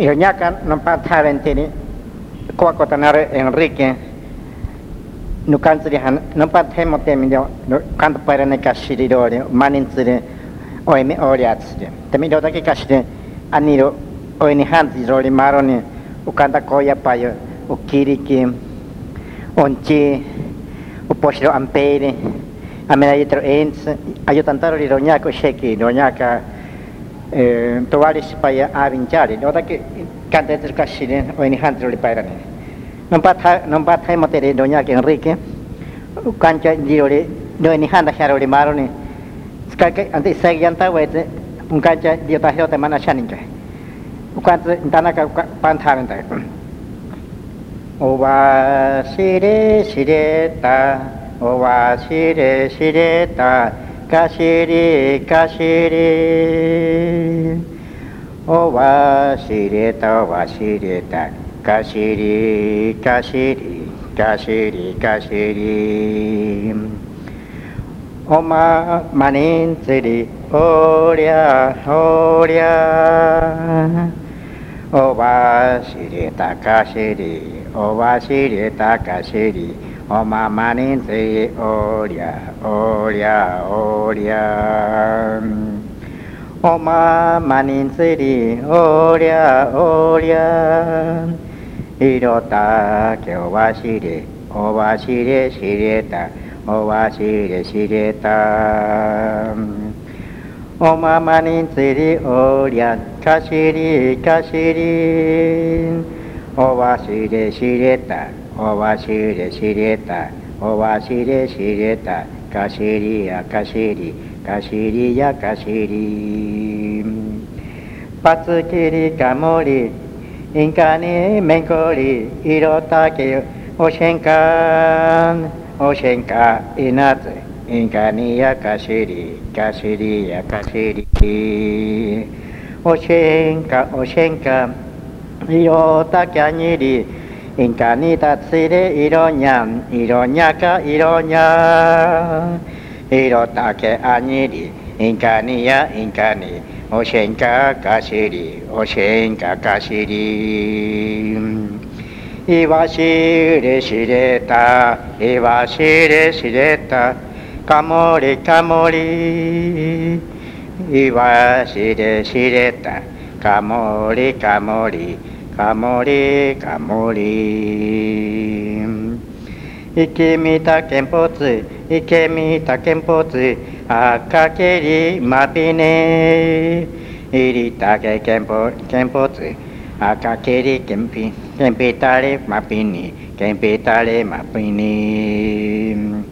Iyo nyaka nampa tharen tini. Kwa kota nare Enrique nukan tsiri han nampa te mote mi do kan to pare ne ka shiri do ni manin tsiri o emi o ri atsiri te mi do ta ki ka shiri ani o ni han tsiri ro ri maro o u kan ta ko u kiri chi u po ampere a me ens ayo tantaro ri ro nyako sheki ro nyaka towarishpaya avinchari odaki kantetzirka shiren oinijantzirolipairani nompa nompa taimoteri doñaki enrique ukancha yirori doinijanta jarolimaroni skake anti seguiantawetze unkancha diotajeote manaxanincha ukantze ntanaka pantjaventa owa sire sireta, owa sire sireta. かしりかしり。おわしれたわしれたかしりかしりかしりかしりおままにんつりおりゃおりゃおわしれたかしりおわしれたかしり。おままにんせいおりゃおりゃ。おりゃ。おままにんせりおりゃ。おりゃいろたけおわしれおわしれしれたおわしれしれたおままにんつりおりゃ。かしりかしりおわしれしれたおわしれしれたおわしれしれたかしりやかしり。かしりやかしり。パツキリカモリ。インカニメンコリろたけおしんかおしんかいなつ。インカニやかしり。かしりやかしり。おしんかおしんか。い色たきゃにり。 인간이다스리 이러냐 이러냐가 이러냐 이렇다게 아니리 인간이야 인간이 오신가 가시리 오신가 가시리 이와시를 시랬다 이와시를 시랬다 까머리 까머리 이와시를 시랬다 까머리 까머리 かもりかもり。池見たけんぽつ池見たけんぽつあかけりまびね。いりたけけんぽけんぽつあかけりけんぴけんぴたれまびに。けんぴたれまびに。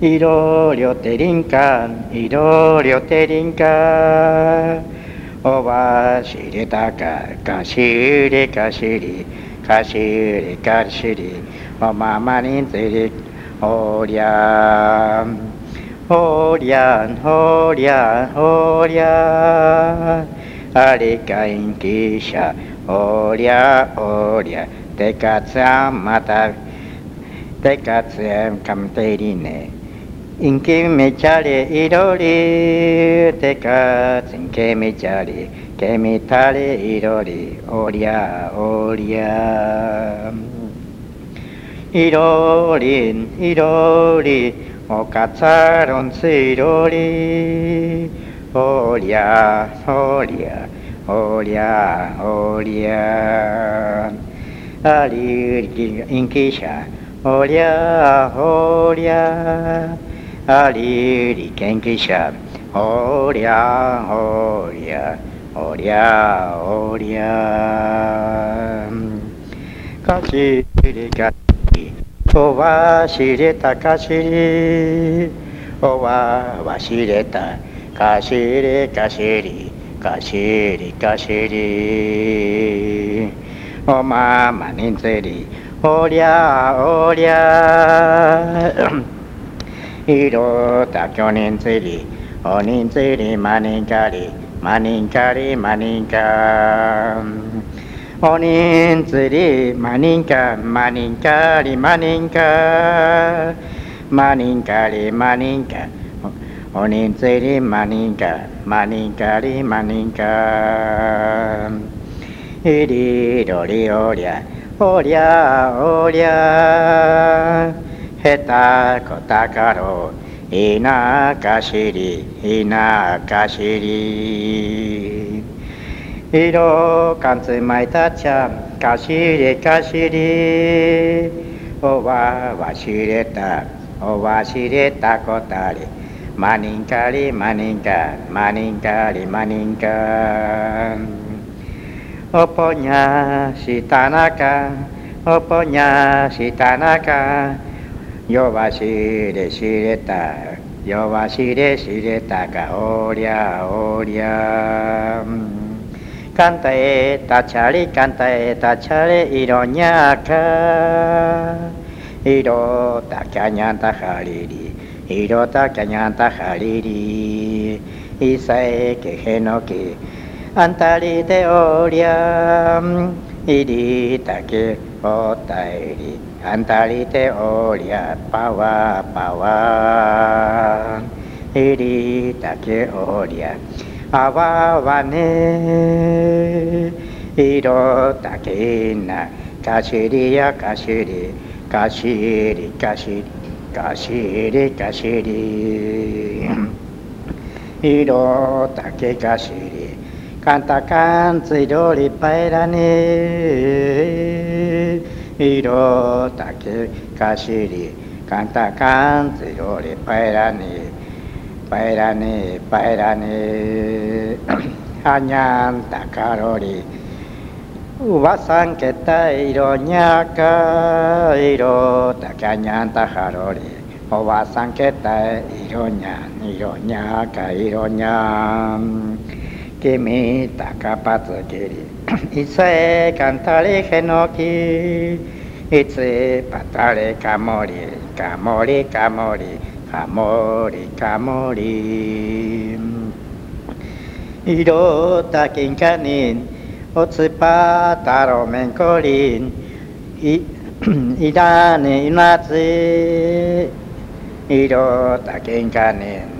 いろりょてりんかいろりょてりんかおばしりたかかしりかしりかしりかしりおままにつりおりゃん。おりゃんおりゃんおりゃん。ありかいんきしゃおりゃおりゃてかつあんまたてかつあんかんてりね。Inkimi txari irori tekatzen kemi txari kemi tari irori horia horia Irorin, irori okatzaron zirori horia horia horia horia Ari inkisa horia horia ありり研究者。おりゃおりゃおりゃおりゃ。かしりかしとはしれたかしり。おはわしれたかしりかしりかしりかしり。おままにぜりおりゃおりゃ。ひろた去年釣り。おにん釣りまにんかりまにんかりまにんかおにん釣りまにんかまにんかりまにんかまにんかりまにんかおにん釣りまにんかまにんかりまにんかいりどりおりゃおりゃおりゃへたこたかろいなかしりいなかしり」「いろかんつまいたちゃんかしりかしり」「おわわしれたおわしれたこたり」「まにんかりまにんかまにんかりまにんか」「おぽにゃしたなか。おぽにゃしたなか」おぽにゃしたなか。Yobashire Shireta, Yobashire Shireta Kaoria Oria. Canta eta chari, canta eta chari, iroñaka. Irota kañanta jariri, irota kañanta jariri. Isae kejenoki, antari te teoria, irita que. お便りあんたりておりゃパワーパワー。いりたけおりゃあわわねいろたけなかしりやかしりかしりかしりかしりかしり。いろたけかしりかんたかんついどりぱいらね。えひろたけかしりかんたかんつよりぱいらにぱいらにぱいらにはにゃんたかろりわさんけたいろにゃかいろたきゃにゃんたはろりおわさんけたいろにゃんいろにゃかいろにゃんいなついろたけんかねんいろおしんかもり。かしりおしんかもりかしり。けんぽつけんぽついかんつまつりおりゃいなついろたけやかにん